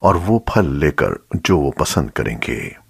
اور وہ پھل لے کر جو وہ پسند کریں گے۔